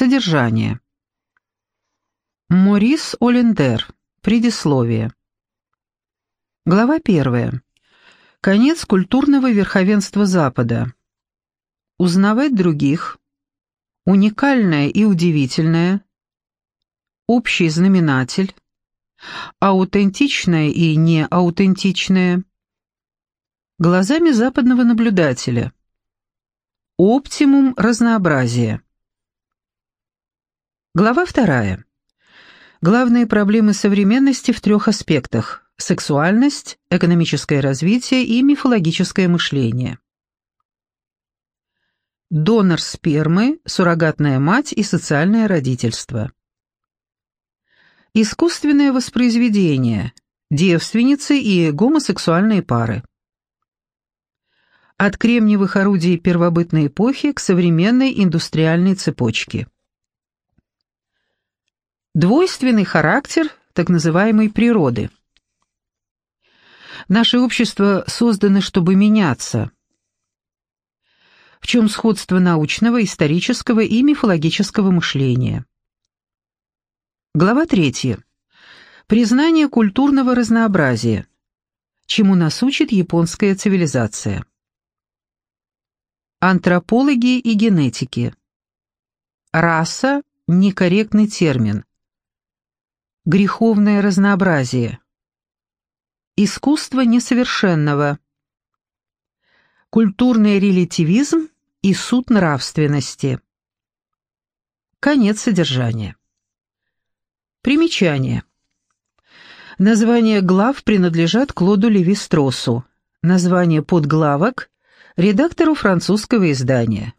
Содержание. Морис Олендер. Предисловие. Глава 1. Конец культурного верховенства Запада. Узнавать других. Уникальное и удивительное. Общий знаменатель. Аутентичное и неаутентичное. Глазами западного наблюдателя. Оптимум разнообразия. Глава вторая. Главные проблемы современности в трех аспектах – сексуальность, экономическое развитие и мифологическое мышление. Донор спермы, суррогатная мать и социальное родительство. Искусственное воспроизведение, девственницы и гомосексуальные пары. От кремниевых орудий первобытной эпохи к современной индустриальной цепочке. Двойственный характер так называемой природы. Наше общество создано, чтобы меняться. В чем сходство научного, исторического и мифологического мышления? Глава 3. Признание культурного разнообразия. Чему нас учит японская цивилизация. Антропологи и генетики. Раса – некорректный термин греховное разнообразие, искусство несовершенного, культурный релятивизм и суд нравственности. Конец содержания. Примечание. Названия глав принадлежат Клоду Леви-Стросу. Название подглавок – редактору французского издания.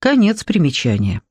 Конец примечания.